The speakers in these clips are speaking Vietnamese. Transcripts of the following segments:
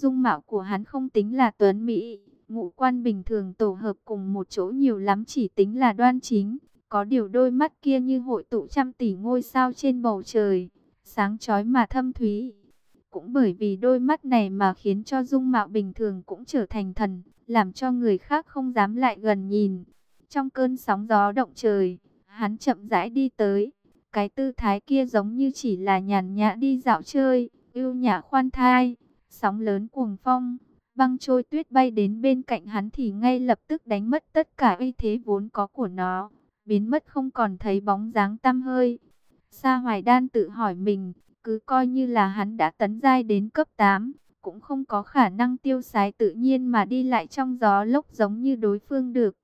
Dung mạo của hắn không tính là tuấn Mỹ, ngũ quan bình thường tổ hợp cùng một chỗ nhiều lắm chỉ tính là đoan chính. Có điều đôi mắt kia như hội tụ trăm tỷ ngôi sao trên bầu trời, sáng chói mà thâm thúy. Cũng bởi vì đôi mắt này mà khiến cho dung mạo bình thường cũng trở thành thần, làm cho người khác không dám lại gần nhìn. Trong cơn sóng gió động trời, hắn chậm rãi đi tới. Cái tư thái kia giống như chỉ là nhàn nhã đi dạo chơi, ưu nhã khoan thai, sóng lớn cuồng phong, băng trôi tuyết bay đến bên cạnh hắn thì ngay lập tức đánh mất tất cả uy thế vốn có của nó, biến mất không còn thấy bóng dáng tăm hơi. Sa Hoài Đan tự hỏi mình, cứ coi như là hắn đã tấn giai đến cấp 8, cũng không có khả năng tiêu sái tự nhiên mà đi lại trong gió lốc giống như đối phương được.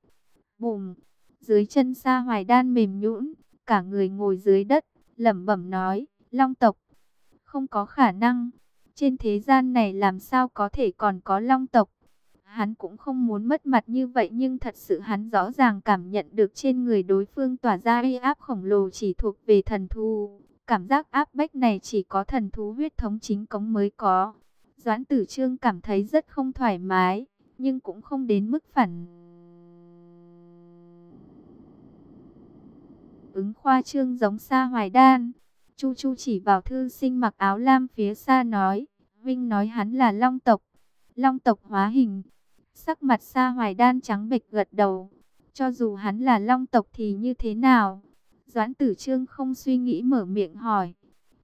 Bùm, dưới chân Sa Hoài Đan mềm nhũn, cả người ngồi dưới đất, lẩm bẩm nói, Long tộc, không có khả năng, trên thế gian này làm sao có thể còn có Long tộc. Hắn cũng không muốn mất mặt như vậy nhưng thật sự hắn rõ ràng cảm nhận được trên người đối phương tỏa ra uy áp khổng lồ chỉ thuộc về thần thú. Cảm giác áp bách này chỉ có thần thú huyết thống chính cống mới có. Doãn tử trương cảm thấy rất không thoải mái, nhưng cũng không đến mức phản. Ứng khoa trương giống xa hoài đan. Chu Chu chỉ vào thư sinh mặc áo lam phía xa nói, Vinh nói hắn là long tộc, long tộc hóa hình. Sắc mặt xa hoài đan trắng bệch gật đầu, cho dù hắn là long tộc thì như thế nào? Doãn tử trương không suy nghĩ mở miệng hỏi.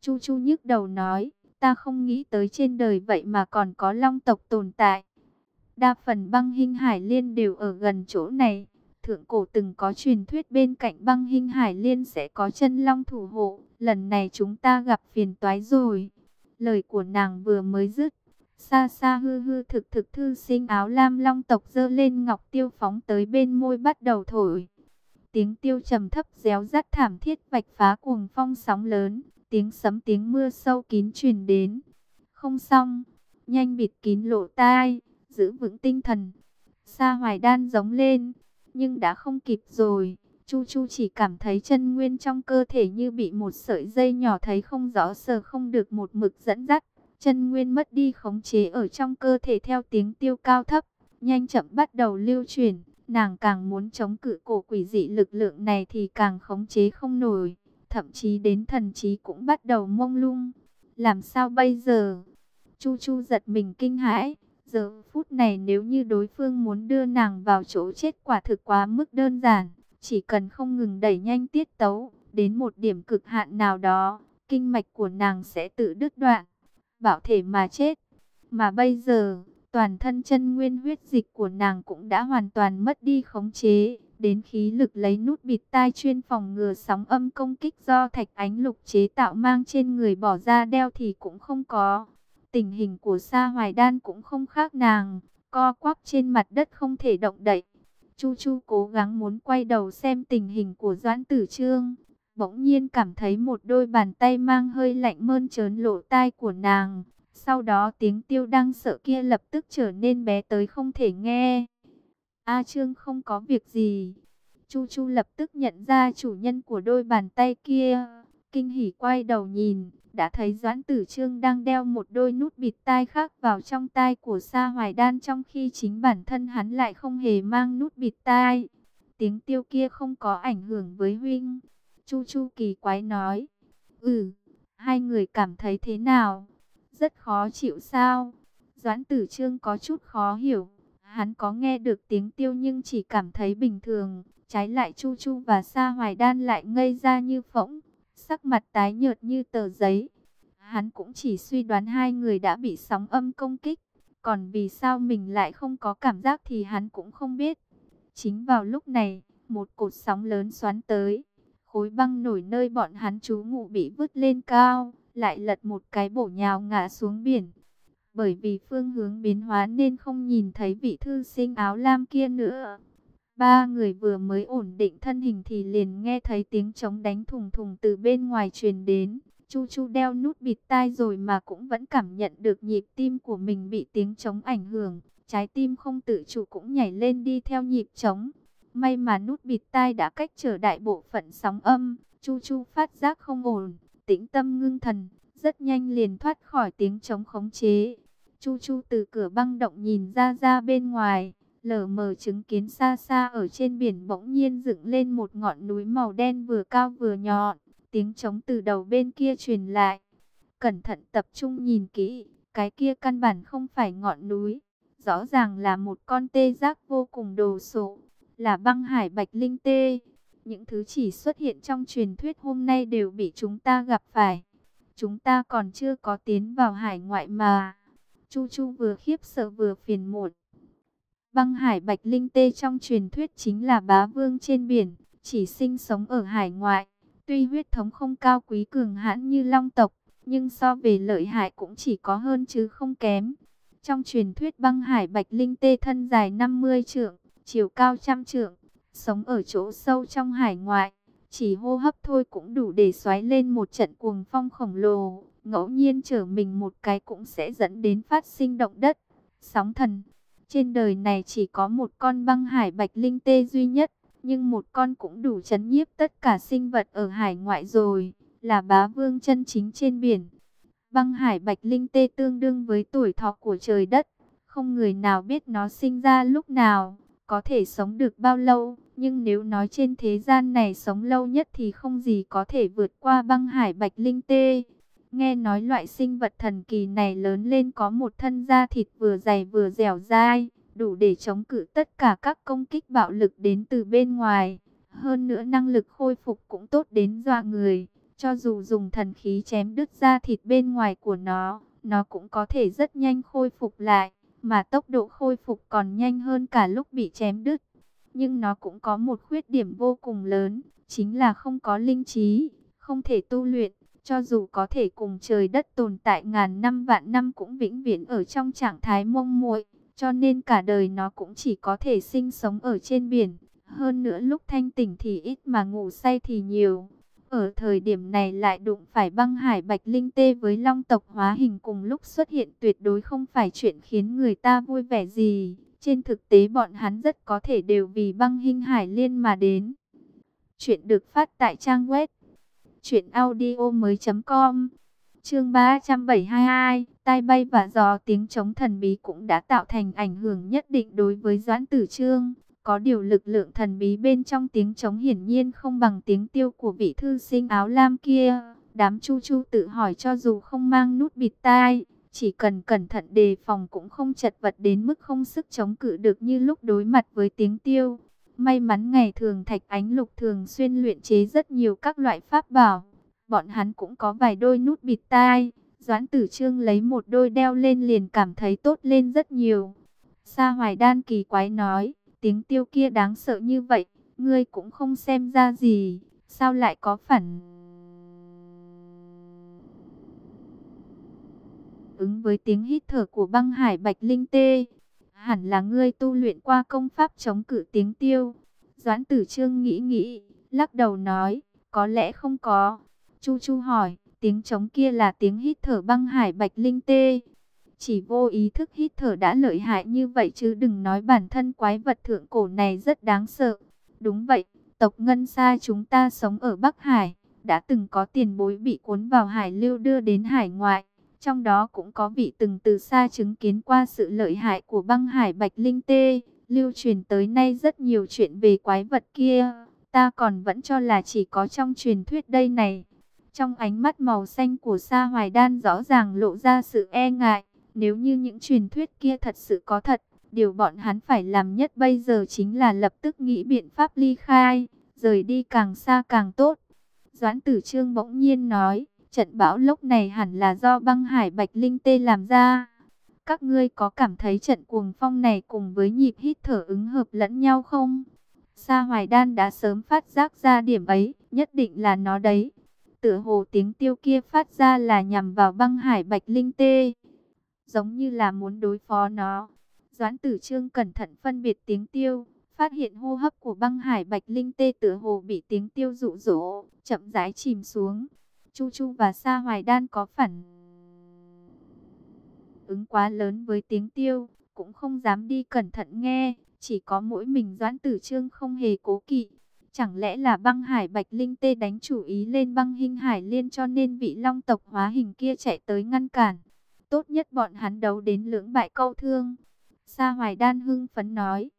Chu Chu nhức đầu nói, ta không nghĩ tới trên đời vậy mà còn có long tộc tồn tại. Đa phần băng hình hải liên đều ở gần chỗ này. Thượng cổ từng có truyền thuyết bên cạnh băng hình hải liên sẽ có chân long thủ hộ. Lần này chúng ta gặp phiền toái rồi. Lời của nàng vừa mới dứt. Xa xa hư hư thực thực thư sinh áo lam long tộc dơ lên ngọc tiêu phóng tới bên môi bắt đầu thổi. Tiếng tiêu trầm thấp réo rắt thảm thiết vạch phá cuồng phong sóng lớn. Tiếng sấm tiếng mưa sâu kín truyền đến. Không xong. Nhanh bịt kín lộ tai. Giữ vững tinh thần. Sa hoài đan giống lên. Nhưng đã không kịp rồi. Chu Chu chỉ cảm thấy chân nguyên trong cơ thể như bị một sợi dây nhỏ thấy không rõ sờ không được một mực dẫn dắt. Chân nguyên mất đi khống chế ở trong cơ thể theo tiếng tiêu cao thấp. Nhanh chậm bắt đầu lưu chuyển. Nàng càng muốn chống cự cổ quỷ dị lực lượng này thì càng khống chế không nổi. Thậm chí đến thần trí cũng bắt đầu mông lung. Làm sao bây giờ? Chu Chu giật mình kinh hãi. Giờ phút này nếu như đối phương muốn đưa nàng vào chỗ chết quả thực quá mức đơn giản. Chỉ cần không ngừng đẩy nhanh tiết tấu, đến một điểm cực hạn nào đó, kinh mạch của nàng sẽ tự đứt đoạn, bảo thể mà chết. Mà bây giờ, toàn thân chân nguyên huyết dịch của nàng cũng đã hoàn toàn mất đi khống chế, đến khí lực lấy nút bịt tai chuyên phòng ngừa sóng âm công kích do thạch ánh lục chế tạo mang trên người bỏ ra đeo thì cũng không có. Tình hình của Sa Hoài Đan cũng không khác nàng, co quắp trên mặt đất không thể động đậy. Chu Chu cố gắng muốn quay đầu xem tình hình của Doãn Tử Trương, bỗng nhiên cảm thấy một đôi bàn tay mang hơi lạnh mơn trớn lộ tai của nàng. Sau đó tiếng tiêu đang sợ kia lập tức trở nên bé tới không thể nghe. A Trương không có việc gì. Chu Chu lập tức nhận ra chủ nhân của đôi bàn tay kia. Kinh hỉ quay đầu nhìn, đã thấy Doãn Tử Trương đang đeo một đôi nút bịt tai khác vào trong tai của Sa Hoài Đan trong khi chính bản thân hắn lại không hề mang nút bịt tai. Tiếng tiêu kia không có ảnh hưởng với huynh. Chu Chu kỳ quái nói. Ừ, hai người cảm thấy thế nào? Rất khó chịu sao? Doãn Tử Trương có chút khó hiểu. Hắn có nghe được tiếng tiêu nhưng chỉ cảm thấy bình thường. Trái lại Chu Chu và Sa Hoài Đan lại ngây ra như phỗng sắc mặt tái nhợt như tờ giấy. Hắn cũng chỉ suy đoán hai người đã bị sóng âm công kích, còn vì sao mình lại không có cảm giác thì hắn cũng không biết. Chính vào lúc này, một cột sóng lớn xoắn tới, khối băng nổi nơi bọn hắn trú ngụ bị vứt lên cao, lại lật một cái bổ nhào ngã xuống biển. Bởi vì phương hướng biến hóa nên không nhìn thấy vị thư sinh áo lam kia nữa. Ba người vừa mới ổn định thân hình thì liền nghe thấy tiếng trống đánh thùng thùng từ bên ngoài truyền đến. Chu Chu đeo nút bịt tai rồi mà cũng vẫn cảm nhận được nhịp tim của mình bị tiếng trống ảnh hưởng. Trái tim không tự chủ cũng nhảy lên đi theo nhịp trống. May mà nút bịt tai đã cách trở đại bộ phận sóng âm. Chu Chu phát giác không ổn, tĩnh tâm ngưng thần, rất nhanh liền thoát khỏi tiếng trống khống chế. Chu Chu từ cửa băng động nhìn ra ra bên ngoài, lờ mờ chứng kiến xa xa ở trên biển bỗng nhiên dựng lên một ngọn núi màu đen vừa cao vừa nhọn, tiếng trống từ đầu bên kia truyền lại. Cẩn thận tập trung nhìn kỹ, cái kia căn bản không phải ngọn núi, rõ ràng là một con tê giác vô cùng đồ sộ, là băng hải bạch linh tê. Những thứ chỉ xuất hiện trong truyền thuyết hôm nay đều bị chúng ta gặp phải. Chúng ta còn chưa có tiến vào hải ngoại mà. Chu Chu vừa khiếp sợ vừa phiền muộn. Băng hải bạch linh tê trong truyền thuyết chính là bá vương trên biển, chỉ sinh sống ở hải ngoại. Tuy huyết thống không cao quý cường hãn như long tộc, nhưng so về lợi hại cũng chỉ có hơn chứ không kém. Trong truyền thuyết băng hải bạch linh tê thân dài 50 trượng, chiều cao trăm trượng, sống ở chỗ sâu trong hải ngoại, chỉ hô hấp thôi cũng đủ để xoáy lên một trận cuồng phong khổng lồ, ngẫu nhiên trở mình một cái cũng sẽ dẫn đến phát sinh động đất, sóng thần. Trên đời này chỉ có một con băng hải bạch linh tê duy nhất, nhưng một con cũng đủ chấn nhiếp tất cả sinh vật ở hải ngoại rồi, là bá vương chân chính trên biển. Băng hải bạch linh tê tương đương với tuổi thọ của trời đất, không người nào biết nó sinh ra lúc nào, có thể sống được bao lâu, nhưng nếu nói trên thế gian này sống lâu nhất thì không gì có thể vượt qua băng hải bạch linh tê. Nghe nói loại sinh vật thần kỳ này lớn lên có một thân da thịt vừa dày vừa dẻo dai, đủ để chống cự tất cả các công kích bạo lực đến từ bên ngoài. Hơn nữa năng lực khôi phục cũng tốt đến dọa người, cho dù dùng thần khí chém đứt da thịt bên ngoài của nó, nó cũng có thể rất nhanh khôi phục lại, mà tốc độ khôi phục còn nhanh hơn cả lúc bị chém đứt. Nhưng nó cũng có một khuyết điểm vô cùng lớn, chính là không có linh trí, không thể tu luyện. Cho dù có thể cùng trời đất tồn tại ngàn năm vạn năm cũng vĩnh viễn ở trong trạng thái mông muội, cho nên cả đời nó cũng chỉ có thể sinh sống ở trên biển. Hơn nữa lúc thanh tỉnh thì ít mà ngủ say thì nhiều. Ở thời điểm này lại đụng phải băng hải bạch linh tê với long tộc hóa hình cùng lúc xuất hiện tuyệt đối không phải chuyện khiến người ta vui vẻ gì. Trên thực tế bọn hắn rất có thể đều vì băng hình hải liên mà đến. Chuyện được phát tại trang web Chuyện audio mới com. Chương 372 Tai bay và gió, tiếng chống thần bí cũng đã tạo thành ảnh hưởng nhất định đối với Doãn Tử Trương. Có điều lực lượng thần bí bên trong tiếng chống hiển nhiên không bằng tiếng tiêu của vị thư sinh áo lam kia. Đám chu chu tự hỏi cho dù không mang nút bịt tai, Chỉ cần cẩn thận đề phòng cũng không chật vật đến mức không sức chống cự được như lúc đối mặt với tiếng tiêu. May mắn ngày thường Thạch Ánh Lục thường xuyên luyện chế rất nhiều các loại pháp bảo. Bọn hắn cũng có vài đôi nút bịt tai. Doãn tử trương lấy một đôi đeo lên liền cảm thấy tốt lên rất nhiều. Sa hoài đan kỳ quái nói, tiếng tiêu kia đáng sợ như vậy, ngươi cũng không xem ra gì, sao lại có phản... Ứng với tiếng hít thở của băng hải bạch linh tê, hẳn là ngươi tu luyện qua công pháp chống cự tiếng tiêu. Doãn tử trương nghĩ nghĩ, lắc đầu nói, có lẽ không có. Chu Chu hỏi, tiếng trống kia là tiếng hít thở băng hải bạch linh tê. Chỉ vô ý thức hít thở đã lợi hại như vậy chứ đừng nói bản thân quái vật thượng cổ này rất đáng sợ. Đúng vậy, tộc Ngân Sa chúng ta sống ở Bắc Hải, đã từng có tiền bối bị cuốn vào hải lưu đưa đến hải ngoại. Trong đó cũng có vị từng từ xa chứng kiến qua sự lợi hại của băng hải bạch linh tê. Lưu truyền tới nay rất nhiều chuyện về quái vật kia. Ta còn vẫn cho là chỉ có trong truyền thuyết đây này. Trong ánh mắt màu xanh của Sa Hoài Đan rõ ràng lộ ra sự e ngại. Nếu như những truyền thuyết kia thật sự có thật, điều bọn hắn phải làm nhất bây giờ chính là lập tức nghĩ biện pháp ly khai, rời đi càng xa càng tốt. Doãn tử trương bỗng nhiên nói, Trận bão lốc này hẳn là do băng hải bạch linh tê làm ra. Các ngươi có cảm thấy trận cuồng phong này cùng với nhịp hít thở ứng hợp lẫn nhau không? Sa Hoài Đan đã sớm phát giác ra điểm ấy, nhất định là nó đấy. Tựa hồ tiếng tiêu kia phát ra là nhằm vào băng hải bạch linh tê. Giống như là muốn đối phó nó. Doãn tử trương cẩn thận phân biệt tiếng tiêu, phát hiện hô hấp của băng hải bạch linh tê tựa hồ bị tiếng tiêu dụ dỗ, chậm rãi chìm xuống. Chu Chu và Sa Hoài Đan có phản ứng quá lớn với tiếng tiêu, cũng không dám đi cẩn thận nghe, chỉ có mỗi mình Doãn Tử Trương không hề cố kỵ. Chẳng lẽ là băng hải bạch linh tê đánh chủ ý lên băng hình hải liên cho nên vị long tộc hóa hình kia chạy tới ngăn cản. tốt nhất bọn hắn đấu đến lưỡng bại câu thương. Sa Hoài Đan hưng phấn nói,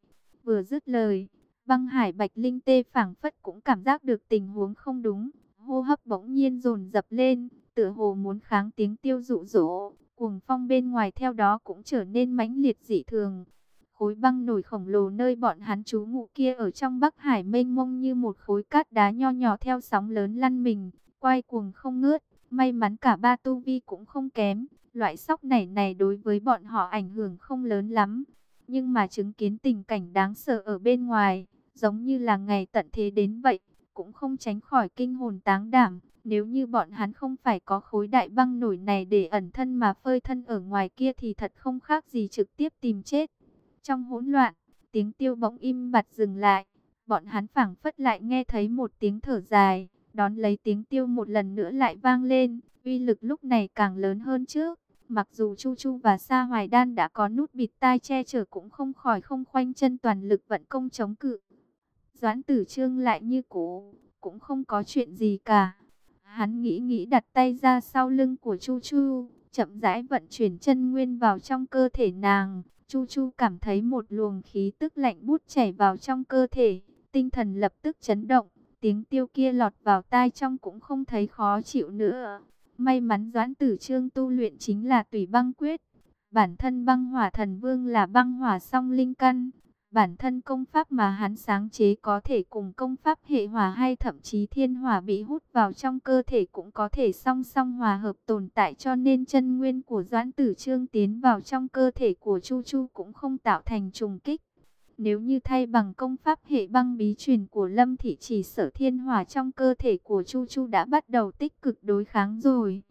vừa dứt lời, băng hải bạch linh tê phảng phất cũng cảm giác được tình huống không đúng, hô hấp bỗng nhiên dồn dập lên, tựa hồ muốn kháng tiếng tiêu dụ dỗ, cuồng phong bên ngoài theo đó cũng trở nên mãnh liệt dị thường. Khối băng nổi khổng lồ nơi bọn hắn trú ngụ kia ở trong Bắc Hải mênh mông như một khối cát đá nho nhỏ theo sóng lớn lăn mình, quay cuồng không ngớt. May mắn cả ba tu vi cũng không kém, loại sóc này này đối với bọn họ ảnh hưởng không lớn lắm. Nhưng mà chứng kiến tình cảnh đáng sợ ở bên ngoài, giống như là ngày tận thế đến vậy, cũng không tránh khỏi kinh hồn táng đảm. Nếu như bọn hắn không phải có khối đại băng nổi này để ẩn thân mà phơi thân ở ngoài kia thì thật không khác gì trực tiếp tìm chết. Trong hỗn loạn, tiếng tiêu bỗng im bặt dừng lại. Bọn hắn phảng phất lại nghe thấy một tiếng thở dài, đón lấy tiếng tiêu một lần nữa lại vang lên, uy lực lúc này càng lớn hơn trước. Mặc dù Chu Chu và Sa Hoài Đan đã có nút bịt tai che chở cũng không khỏi không khoanh chân toàn lực vận công chống cự. Doãn tử trương lại như cũ, cũng không có chuyện gì cả. Hắn nghĩ nghĩ đặt tay ra sau lưng của Chu Chu, chậm rãi vận chuyển chân nguyên vào trong cơ thể nàng. Chu Chu cảm thấy một luồng khí tức lạnh bút chảy vào trong cơ thể, tinh thần lập tức chấn động, tiếng tiêu kia lọt vào tai trong cũng không thấy khó chịu nữa. May mắn Doãn Tử Trương tu luyện chính là tùy băng quyết. Bản thân băng hỏa thần vương là băng hỏa song linh căn, Bản thân công pháp mà hắn sáng chế có thể cùng công pháp hệ hỏa hay thậm chí thiên hỏa bị hút vào trong cơ thể cũng có thể song song hòa hợp tồn tại cho nên chân nguyên của Doãn Tử Trương tiến vào trong cơ thể của Chu Chu cũng không tạo thành trùng kích. Nếu như thay bằng công pháp hệ băng bí truyền của Lâm Thị chỉ sở thiên hỏa trong cơ thể của Chu Chu đã bắt đầu tích cực đối kháng rồi.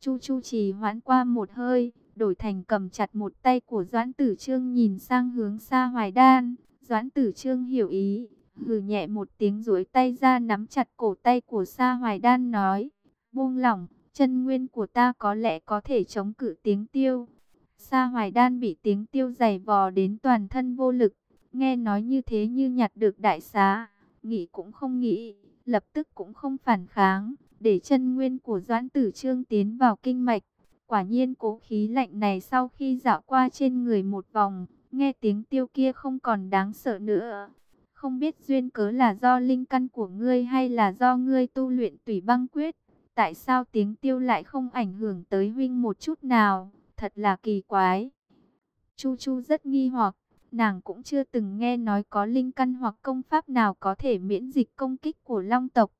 Chu Chu chỉ hoãn qua một hơi, đổi thành cầm chặt một tay của Doãn Tử Trương nhìn sang hướng xa Hoài Đan. Doãn Tử Trương hiểu ý, hừ nhẹ một tiếng duỗi tay ra nắm chặt cổ tay của Sa Hoài Đan nói, buông lỏng, chân nguyên của ta có lẽ có thể chống cự tiếng tiêu. Sa Hoài Đan bị tiếng tiêu dày vò đến toàn thân vô lực, nghe nói như thế như nhặt được đại xá, nghĩ cũng không nghĩ, lập tức cũng không phản kháng, để chân nguyên của Doãn Tử Trương tiến vào kinh mạch. Quả nhiên cố khí lạnh này sau khi dạo qua trên người một vòng, nghe tiếng tiêu kia không còn đáng sợ nữa. Không biết duyên cớ là do linh căn của ngươi hay là do ngươi tu luyện tùy băng quyết. Tại sao tiếng tiêu lại không ảnh hưởng tới huynh một chút nào? Thật là kỳ quái. Chu Chu rất nghi hoặc, nàng cũng chưa từng nghe nói có linh căn hoặc công pháp nào có thể miễn dịch công kích của long tộc.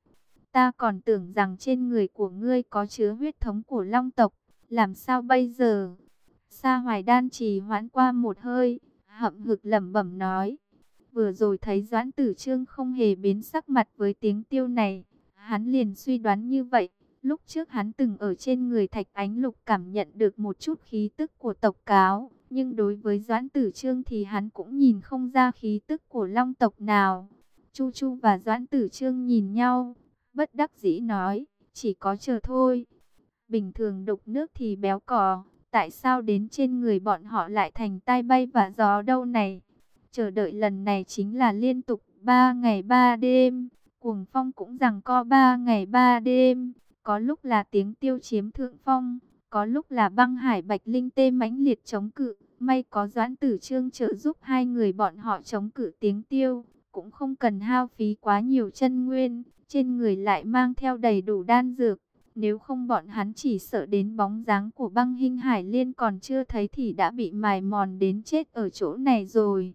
Ta còn tưởng rằng trên người của ngươi có chứa huyết thống của long tộc. Làm sao bây giờ? Sa Hoài Đan trì hoãn qua một hơi, hậm hực lẩm bẩm nói. Vừa rồi thấy Doãn Tử Trương không hề biến sắc mặt với tiếng tiêu này, hắn liền suy đoán như vậy. Lúc trước hắn từng ở trên người Thạch Ánh Lục cảm nhận được một chút khí tức của tộc cáo, nhưng đối với Doãn Tử Trương thì hắn cũng nhìn không ra khí tức của long tộc nào. Chu Chu và Doãn Tử Trương nhìn nhau, bất đắc dĩ nói, chỉ có chờ thôi. Bình thường đục nước thì béo cò, tại sao đến trên người bọn họ lại thành tai bay và gió đâu này? Chờ đợi lần này chính là liên tục 3 ngày 3 đêm, cuồng phong cũng rằng co 3 ngày 3 đêm, có lúc là tiếng tiêu chiếm thượng phong, có lúc là băng hải bạch linh tê mãnh liệt chống cự, may có doãn tử trương trợ giúp hai người bọn họ chống cự tiếng tiêu, cũng không cần hao phí quá nhiều chân nguyên, trên người lại mang theo đầy đủ đan dược, nếu không bọn hắn chỉ sợ đến bóng dáng của băng hình hải liên còn chưa thấy thì đã bị mài mòn đến chết ở chỗ này rồi.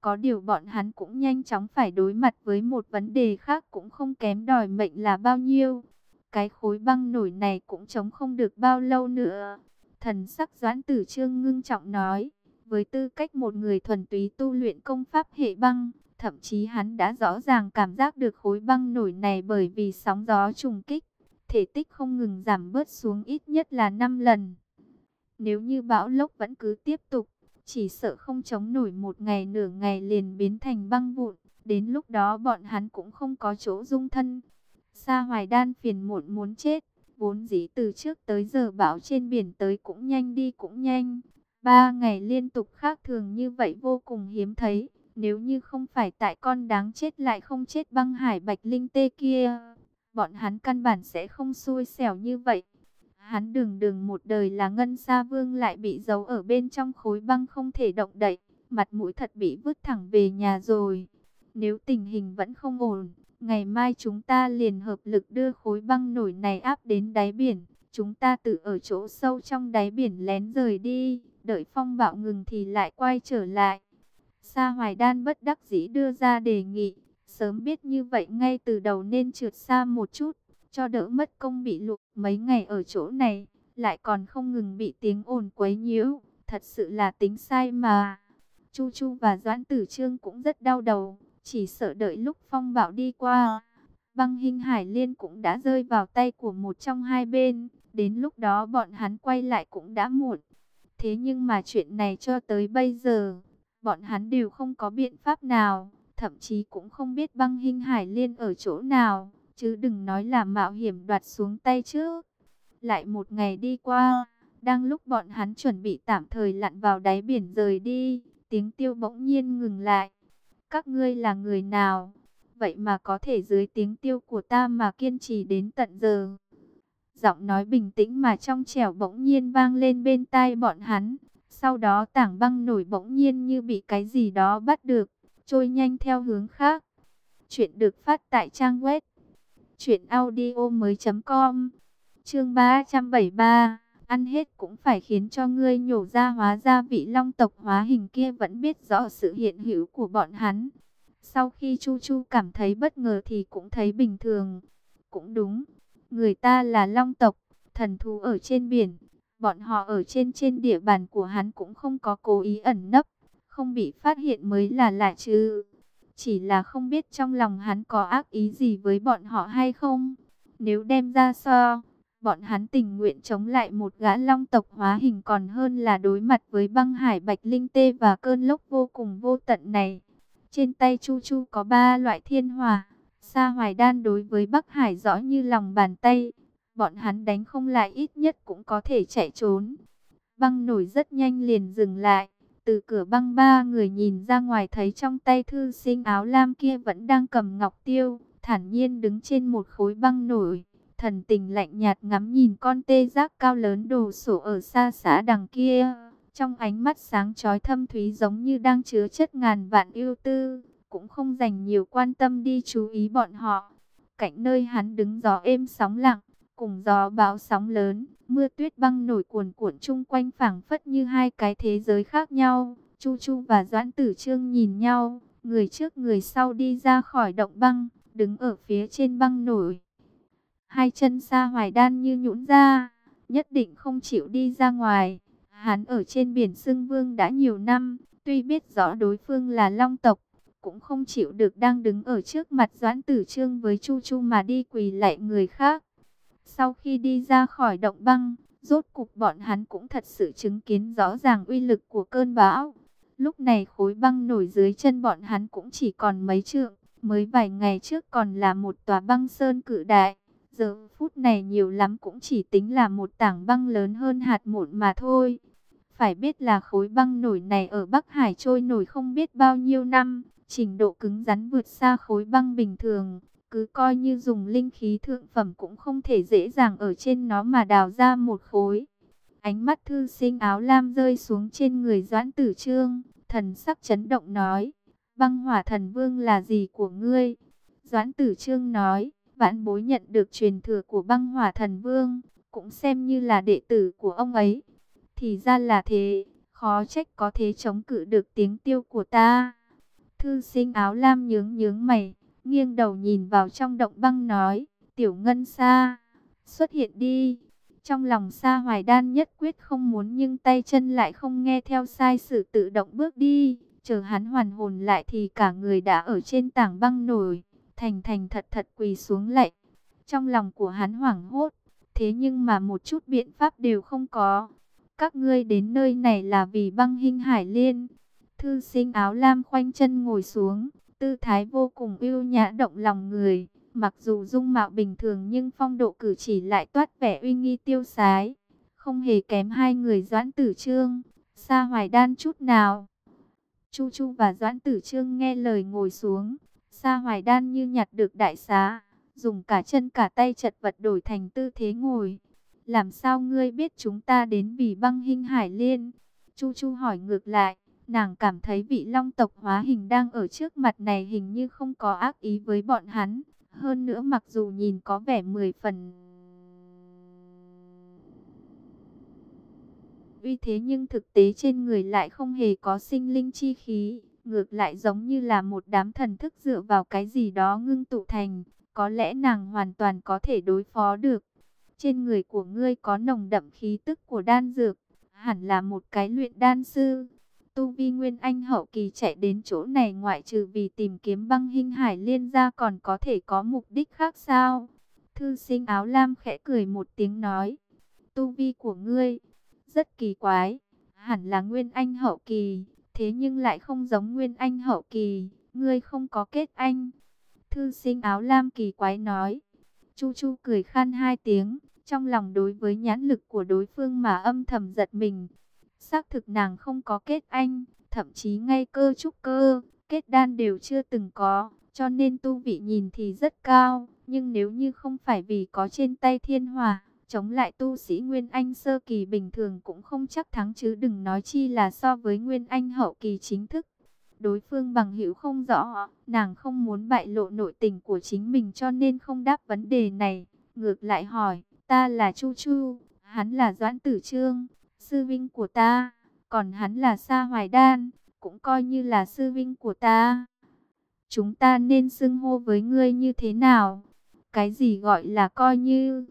Có điều bọn hắn cũng nhanh chóng phải đối mặt với một vấn đề khác cũng không kém đòi mệnh là bao nhiêu. Cái khối băng nổi này cũng chống không được bao lâu nữa. Thần sắc doãn tử trương ngưng trọng nói, với tư cách một người thuần túy tu luyện công pháp hệ băng, thậm chí hắn đã rõ ràng cảm giác được khối băng nổi này bởi vì sóng gió trùng kích thể tích không ngừng giảm bớt xuống ít nhất là 5 lần. Nếu như bão lốc vẫn cứ tiếp tục, chỉ sợ không chống nổi một ngày nửa ngày liền biến thành băng vụn, đến lúc đó bọn hắn cũng không có chỗ dung thân. Sa Hoài Đan phiền muộn muốn chết, vốn dĩ từ trước tới giờ bão trên biển tới cũng nhanh đi cũng nhanh. Ba ngày liên tục khác thường như vậy vô cùng hiếm thấy, nếu như không phải tại con đáng chết lại không chết băng hải bạch linh tê kia bọn hắn căn bản sẽ không xui xẻo như vậy. Hắn đường đường một đời là ngân sa vương lại bị giấu ở bên trong khối băng không thể động đậy, mặt mũi thật bị vứt thẳng về nhà rồi. Nếu tình hình vẫn không ổn, ngày mai chúng ta liền hợp lực đưa khối băng nổi này áp đến đáy biển. Chúng ta tự ở chỗ sâu trong đáy biển lén rời đi, đợi phong bạo ngừng thì lại quay trở lại. Sa Hoài Đan bất đắc dĩ đưa ra đề nghị, sớm biết như vậy ngay từ đầu nên trượt xa một chút, cho đỡ mất công bị lụt mấy ngày ở chỗ này, lại còn không ngừng bị tiếng ồn quấy nhiễu, thật sự là tính sai mà. Chu Chu và Doãn Tử Trương cũng rất đau đầu, chỉ sợ đợi lúc phong bão đi qua. Băng hình hải liên cũng đã rơi vào tay của một trong hai bên, đến lúc đó bọn hắn quay lại cũng đã muộn. Thế nhưng mà chuyện này cho tới bây giờ, bọn hắn đều không có biện pháp nào, thậm chí cũng không biết băng hình hải liên ở chỗ nào, chứ đừng nói là mạo hiểm đoạt xuống tay chứ Lại một ngày đi qua, đang lúc bọn hắn chuẩn bị tạm thời lặn vào đáy biển rời đi, tiếng tiêu bỗng nhiên ngừng lại. Các ngươi là người nào? Vậy mà có thể dưới tiếng tiêu của ta mà kiên trì đến tận giờ. Giọng nói bình tĩnh mà trong trẻo bỗng nhiên vang lên bên tai bọn hắn. Sau đó tảng băng nổi bỗng nhiên như bị cái gì đó bắt được, trôi nhanh theo hướng khác. Chuyện được phát tại trang web truyệnaudiomoi.com. Chương 373 ăn hết cũng phải khiến cho ngươi nhổ ra hóa ra vị long tộc hóa hình kia vẫn biết rõ sự hiện hữu của bọn hắn. Sau khi Chu Chu cảm thấy bất ngờ thì cũng thấy bình thường. Cũng đúng, người ta là long tộc, thần thú ở trên biển. Bọn họ ở trên trên địa bàn của hắn cũng không có cố ý ẩn nấp, không bị phát hiện mới là lạ chứ. Chỉ là không biết trong lòng hắn có ác ý gì với bọn họ hay không. Nếu đem ra so, bọn hắn tình nguyện chống lại một gã long tộc hóa hình còn hơn là đối mặt với băng hải bạch linh tê và cơn lốc vô cùng vô tận này. Trên tay Chu Chu có ba loại thiên hòa Sa Hoài Đan đối với Bắc Hải rõ như lòng bàn tay, bọn hắn đánh không lại ít nhất cũng có thể chạy trốn. Băng nổi rất nhanh liền dừng lại, từ cửa băng ba người nhìn ra ngoài thấy trong tay thư sinh áo lam kia vẫn đang cầm ngọc tiêu, thản nhiên đứng trên một khối băng nổi thần tình lạnh nhạt ngắm nhìn con tê giác cao lớn đồ sổ ở xa xã đằng kia. Trong ánh mắt sáng chói thâm thúy giống như đang chứa chất ngàn vạn yêu tư, cũng không dành nhiều quan tâm đi chú ý bọn họ. Cạnh nơi hắn đứng gió êm sóng lặng, cùng gió bão sóng lớn, mưa tuyết băng nổi cuồn cuộn chung quanh phảng phất như hai cái thế giới khác nhau. Chu Chu và Doãn Tử Trương nhìn nhau, người trước người sau đi ra khỏi động băng, đứng ở phía trên băng nổi. Hai chân xa hoài đan như nhũn ra, nhất định không chịu đi ra ngoài. Hắn ở trên biển Sương Vương đã nhiều năm, tuy biết rõ đối phương là long tộc, cũng không chịu được đang đứng ở trước mặt Doãn Tử Trương với Chu Chu mà đi quỳ lại người khác. Sau khi đi ra khỏi động băng, rốt cục bọn hắn cũng thật sự chứng kiến rõ ràng uy lực của cơn bão. Lúc này khối băng nổi dưới chân bọn hắn cũng chỉ còn mấy trượng, mới vài ngày trước còn là một tòa băng sơn cự đại. Giờ phút này nhiều lắm cũng chỉ tính là một tảng băng lớn hơn hạt mụn mà thôi. Phải biết là khối băng nổi này ở Bắc Hải trôi nổi không biết bao nhiêu năm, trình độ cứng rắn vượt xa khối băng bình thường. Cứ coi như dùng linh khí thượng phẩm cũng không thể dễ dàng ở trên nó mà đào ra một khối. Ánh mắt thư sinh áo lam rơi xuống trên người Doãn Tử Trương, thần sắc chấn động nói, băng hỏa thần vương là gì của ngươi? Doãn Tử Trương nói, vãn bối nhận được truyền thừa của băng hỏa thần vương, cũng xem như là đệ tử của ông ấy. Thì ra là thế, khó trách có thế chống cự được tiếng tiêu của ta. Thư sinh áo lam nhướng nhướng mày, nghiêng đầu nhìn vào trong động băng nói, tiểu ngân xa, xuất hiện đi. Trong lòng xa hoài đan nhất quyết không muốn nhưng tay chân lại không nghe theo sai sự tự động bước đi. Chờ hắn hoàn hồn lại thì cả người đã ở trên tảng băng nổi thành thành thật thật quỳ xuống lạy. Trong lòng của hắn hoảng hốt, thế nhưng mà một chút biện pháp đều không có. Các ngươi đến nơi này là vì băng hình hải liên. Thư sinh áo lam khoanh chân ngồi xuống, tư thái vô cùng yêu nhã động lòng người. Mặc dù dung mạo bình thường nhưng phong độ cử chỉ lại toát vẻ uy nghi tiêu sái. Không hề kém hai người doãn tử trương, xa hoài đan chút nào. Chu Chu và Doãn Tử Trương nghe lời ngồi xuống, Sa Hoài Đan như nhặt được đại xá, dùng cả chân cả tay chật vật đổi thành tư thế ngồi. làm sao ngươi biết chúng ta đến vì băng hình hải liên? Chu Chu hỏi ngược lại, nàng cảm thấy vị long tộc hóa hình đang ở trước mặt này hình như không có ác ý với bọn hắn. Hơn nữa mặc dù nhìn có vẻ mười phần uy thế nhưng thực tế trên người lại không hề có sinh linh chi khí, ngược lại giống như là một đám thần thức dựa vào cái gì đó ngưng tụ thành, có lẽ nàng hoàn toàn có thể đối phó được. Trên người của ngươi có nồng đậm khí tức của đan dược, hẳn là một cái luyện đan sư. Tu Vi Nguyên Anh hậu kỳ chạy đến chỗ này ngoại trừ vì tìm kiếm băng hình hải liên ra còn có thể có mục đích khác sao? Thư sinh áo lam khẽ cười một tiếng nói. Tu Vi của ngươi, rất kỳ quái, hẳn là Nguyên Anh hậu kỳ, thế nhưng lại không giống Nguyên Anh hậu kỳ, ngươi không có kết anh. Thư sinh áo lam kỳ quái nói. Chu Chu cười khan hai tiếng, trong lòng đối với nhãn lực của đối phương mà âm thầm giật mình. Xác thực nàng không có kết anh, thậm chí ngay cơ trúc cơ, kết đan đều chưa từng có, cho nên tu vị nhìn thì rất cao. Nhưng nếu như không phải vì có trên tay thiên hòa, chống lại tu sĩ Nguyên Anh sơ kỳ bình thường cũng không chắc thắng chứ đừng nói chi là so với Nguyên Anh hậu kỳ chính thức. Đối phương bằng hữu không rõ, nàng không muốn bại lộ nội tình của chính mình cho nên không đáp vấn đề này. Ngược lại hỏi, ta là Chu Chu, hắn là Doãn Tử Trương, sư vinh của ta, còn hắn là Sa Hoài Đan, cũng coi như là sư vinh của ta. Chúng ta nên xưng hô với ngươi như thế nào? Cái gì gọi là coi như...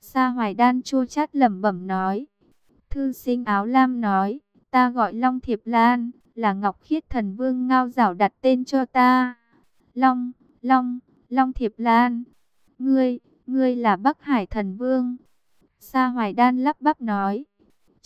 Sa Hoài Đan chua chát lẩm bẩm nói. Thư sinh áo lam nói, ta gọi Long Thiệp Lan, là Ngọc Khiết Thần Vương ngao rảo đặt tên cho ta. Long, Long, Long Thiệp Lan. Ngươi, ngươi là Bắc Hải Thần Vương. Sa Hoài Đan lắp bắp nói.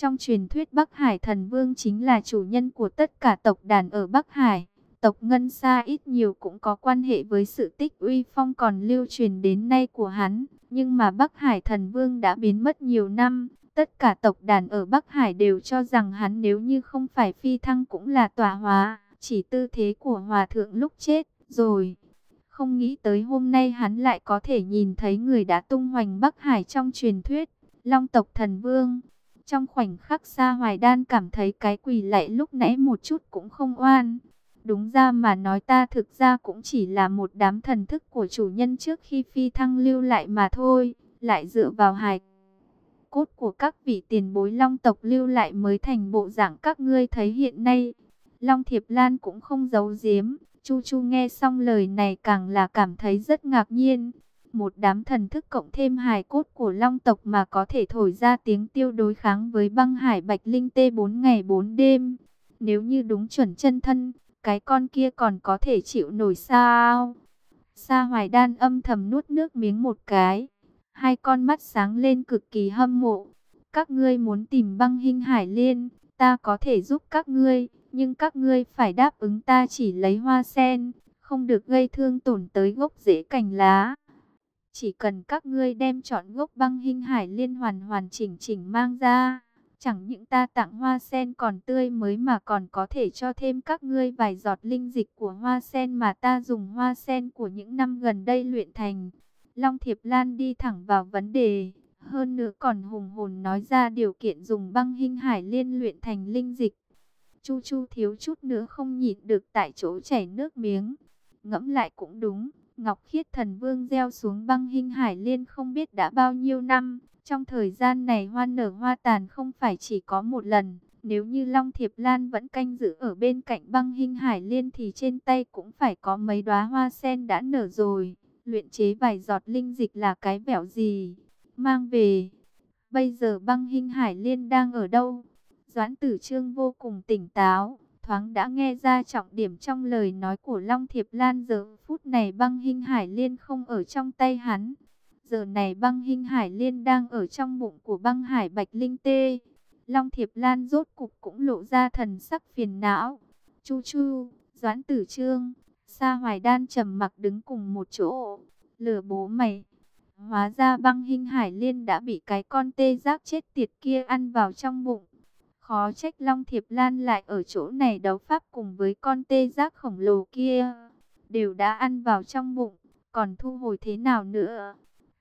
Trong truyền thuyết Bắc Hải Thần Vương chính là chủ nhân của tất cả tộc đàn ở Bắc Hải. Tộc Ngân Sa ít nhiều cũng có quan hệ với sự tích uy phong còn lưu truyền đến nay của hắn. Nhưng mà Bắc Hải Thần Vương đã biến mất nhiều năm. Tất cả tộc đàn ở Bắc Hải đều cho rằng hắn nếu như không phải phi thăng cũng là tòa hóa. Chỉ tư thế của Hòa Thượng lúc chết, rồi. Không nghĩ tới hôm nay hắn lại có thể nhìn thấy người đã tung hoành Bắc Hải trong truyền thuyết. Long tộc thần vương. Trong khoảnh khắc xa hoài đan cảm thấy cái quỳ lạy lúc nãy một chút cũng không oan. Đúng ra mà nói ta thực ra cũng chỉ là một đám thần thức của chủ nhân trước khi phi thăng lưu lại mà thôi. Lại dựa vào hài cốt của các vị tiền bối long tộc lưu lại mới thành bộ dạng các ngươi thấy hiện nay. Long Thiệp Lan cũng không giấu giếm. Chu Chu nghe xong lời này càng là cảm thấy rất ngạc nhiên. Một đám thần thức cộng thêm hài cốt của long tộc mà có thể thổi ra tiếng tiêu đối kháng với băng hải bạch linh tê 4 ngày 4 đêm. Nếu như đúng chuẩn chân thân, cái con kia còn có thể chịu nổi sao? Sa hoài đan âm thầm nuốt nước miếng một cái. Hai con mắt sáng lên cực kỳ hâm mộ. Các ngươi muốn tìm băng hình hải liên, ta có thể giúp các ngươi. Nhưng các ngươi phải đáp ứng ta chỉ lấy hoa sen, không được gây thương tổn tới gốc rễ cành lá. Chỉ cần các ngươi đem chọn gốc băng hình hải liên hoàn hoàn chỉnh chỉnh mang ra. Chẳng những ta tặng hoa sen còn tươi mới mà còn có thể cho thêm các ngươi vài giọt linh dịch của hoa sen mà ta dùng hoa sen của những năm gần đây luyện thành. Long Thiệp Lan đi thẳng vào vấn đề, hơn nữa còn hùng hồn nói ra điều kiện dùng băng hình hải liên luyện thành linh dịch. Chu Chu thiếu chút nữa không nhịn được tại chỗ chảy nước miếng. Ngẫm lại cũng đúng, Ngọc Khiết Thần Vương gieo xuống băng hình hải liên không biết đã bao nhiêu năm. Trong thời gian này hoa nở hoa tàn không phải chỉ có một lần. Nếu như Long Thiệp Lan vẫn canh giữ ở bên cạnh băng hình hải liên thì trên tay cũng phải có mấy đóa hoa sen đã nở rồi. Luyện chế vài giọt linh dịch là cái vẻo gì? Mang về. Bây giờ băng hình hải liên đang ở đâu? Doãn tử trương vô cùng tỉnh táo, thoáng đã nghe ra trọng điểm trong lời nói của Long Thiệp Lan giờ phút này băng hình hải liên không ở trong tay hắn. Giờ này băng hình hải liên đang ở trong bụng của băng hải bạch linh tê. Long Thiệp Lan rốt cục cũng lộ ra thần sắc phiền não. Chu chu, doãn tử trương, Sa Hoài Đan trầm mặc đứng cùng một chỗ. Lửa bố mày. Hóa ra băng hình hải liên đã bị cái con tê giác chết tiệt kia ăn vào trong bụng. Khó trách Long Thiệp Lan lại ở chỗ này đấu pháp cùng với con tê giác khổng lồ kia. Đều đã ăn vào trong bụng, còn thu hồi thế nào nữa?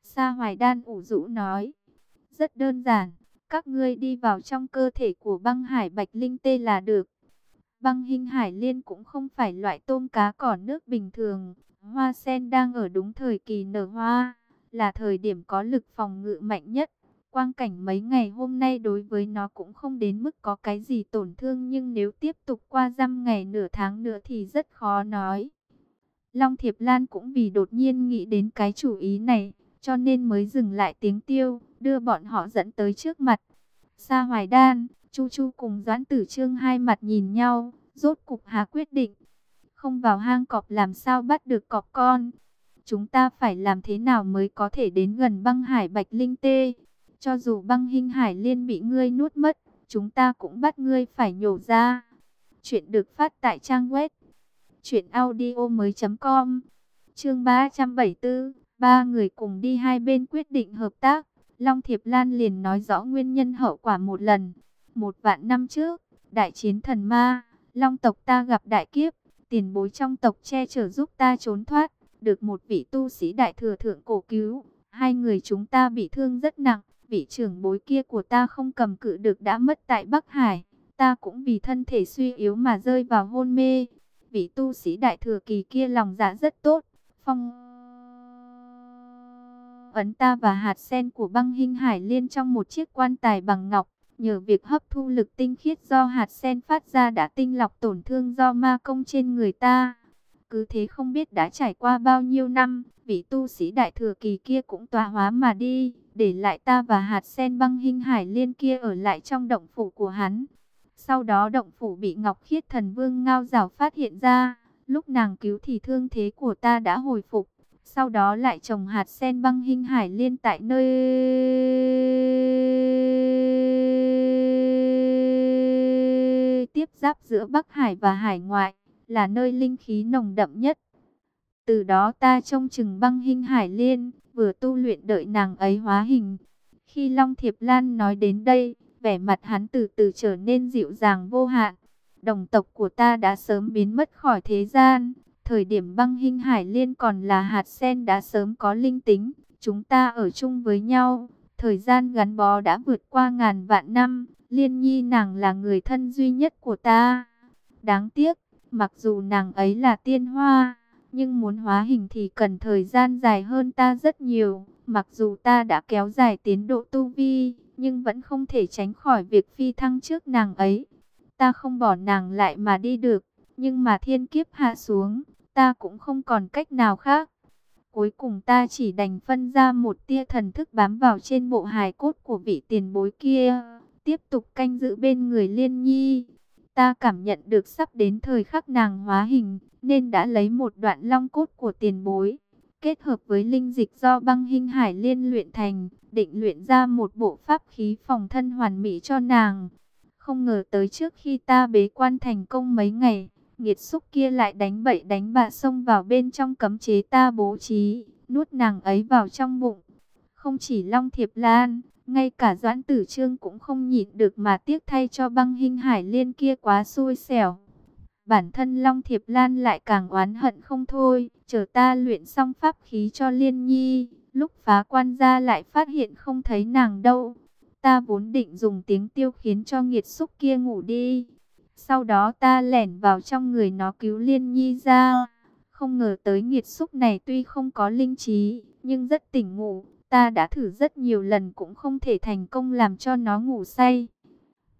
Sa Hoài Đan ủ rũ nói. Rất đơn giản, các ngươi đi vào trong cơ thể của băng hải bạch linh tê là được. Băng hình hải liên cũng không phải loại tôm cá cỏ nước bình thường. Hoa sen đang ở đúng thời kỳ nở hoa, là thời điểm có lực phòng ngự mạnh nhất. Quang cảnh mấy ngày hôm nay đối với nó cũng không đến mức có cái gì tổn thương nhưng nếu tiếp tục qua dăm ngày nửa tháng nữa thì rất khó nói. Long Thiệp Lan cũng vì đột nhiên nghĩ đến cái chủ ý này, cho nên mới dừng lại tiếng tiêu, đưa bọn họ dẫn tới trước mặt. Sa Hoài Đan, Chu Chu cùng Doãn Tử Trương hai mặt nhìn nhau, rốt cục hà quyết định. Không vào hang cọp làm sao bắt được cọp con. Chúng ta phải làm thế nào mới có thể đến gần băng hải bạch linh tê. Cho dù băng hình hải liên bị ngươi nuốt mất, chúng ta cũng bắt ngươi phải nhổ ra. Chuyện được phát tại trang web truyệnaudiomoi.com. Chương 374, ba người cùng đi hai bên quyết định hợp tác. Long Thiệp Lan liền nói rõ nguyên nhân hậu quả một lần. Một vạn năm trước, đại chiến thần ma, Long tộc ta gặp đại kiếp, tiền bối trong tộc che chở giúp ta trốn thoát, được một vị tu sĩ đại thừa thượng cổ cứu. Hai người chúng ta bị thương rất nặng, vị trưởng bối kia của ta không cầm cự được đã mất tại Bắc Hải. Ta cũng vì thân thể suy yếu mà rơi vào hôn mê. Vị tu sĩ đại thừa kỳ kia lòng dạ rất tốt, phong ấn ta và hạt sen của băng hình hải liên trong một chiếc quan tài bằng ngọc. Nhờ việc hấp thu lực tinh khiết do hạt sen phát ra đã tinh lọc tổn thương do ma công trên người ta. Cứ thế không biết đã trải qua bao nhiêu năm, vị tu sĩ đại thừa kỳ kia cũng tòa hóa mà đi, để lại ta và hạt sen băng hình hải liên kia ở lại trong động phủ của hắn. Sau đó động phủ bị Ngọc Khiết Thần Vương ngao rào phát hiện ra, lúc nàng cứu thì thương thế của ta đã hồi phục. Sau đó lại trồng hạt sen băng hình hải liên tại nơi tiếp giáp giữa Bắc Hải và Hải ngoại, là nơi linh khí nồng đậm nhất. Từ đó ta trông chừng băng hình hải liên, vừa tu luyện đợi nàng ấy hóa hình. Khi Long Thiệp Lan nói đến đây, vẻ mặt hắn từ từ trở nên dịu dàng vô hạn. Đồng tộc của ta đã sớm biến mất khỏi thế gian, Thời điểm băng hình hải liên còn là hạt sen đã sớm có linh tính. Chúng ta ở chung với nhau. Thời gian gắn bó đã vượt qua ngàn vạn năm. Liên nhi nàng là người thân duy nhất của ta. Đáng tiếc, mặc dù nàng ấy là tiên hoa. Nhưng muốn hóa hình thì cần thời gian dài hơn ta rất nhiều. Mặc dù ta đã kéo dài tiến độ tu vi, nhưng vẫn không thể tránh khỏi việc phi thăng trước nàng ấy. Ta không bỏ nàng lại mà đi được, nhưng mà thiên kiếp hạ xuống, ta cũng không còn cách nào khác. Cuối cùng ta chỉ đành phân ra một tia thần thức bám vào trên bộ hài cốt của vị tiền bối kia, tiếp tục canh giữ bên người liên nhi. Ta cảm nhận được sắp đến thời khắc nàng hóa hình, nên đã lấy một đoạn long cốt của tiền bối, kết hợp với linh dịch do băng hình hải liên luyện thành, định luyện ra một bộ pháp khí phòng thân hoàn mỹ cho nàng. Không ngờ tới trước khi ta bế quan thành công mấy ngày, nghiệt xúc kia lại đánh bậy đánh bạ xông vào bên trong cấm chế ta bố trí, nuốt nàng ấy vào trong bụng. Không chỉ Long Thiệp Lan, ngay cả Doãn Tử Trương cũng không nhịn được mà tiếc thay cho băng hình hải liên kia quá xui xẻo. Bản thân Long Thiệp Lan lại càng oán hận không thôi, chờ ta luyện xong pháp khí cho Liên Nhi, lúc phá quan ra lại phát hiện không thấy nàng đâu. Ta vốn định dùng tiếng tiêu khiến cho nghiệt xúc kia ngủ đi, sau đó ta lẻn vào trong người nó cứu Liên Nhi ra. Không ngờ tới nghiệt xúc này tuy không có linh trí, nhưng rất tỉnh ngủ. Ta đã thử rất nhiều lần cũng không thể thành công làm cho nó ngủ say.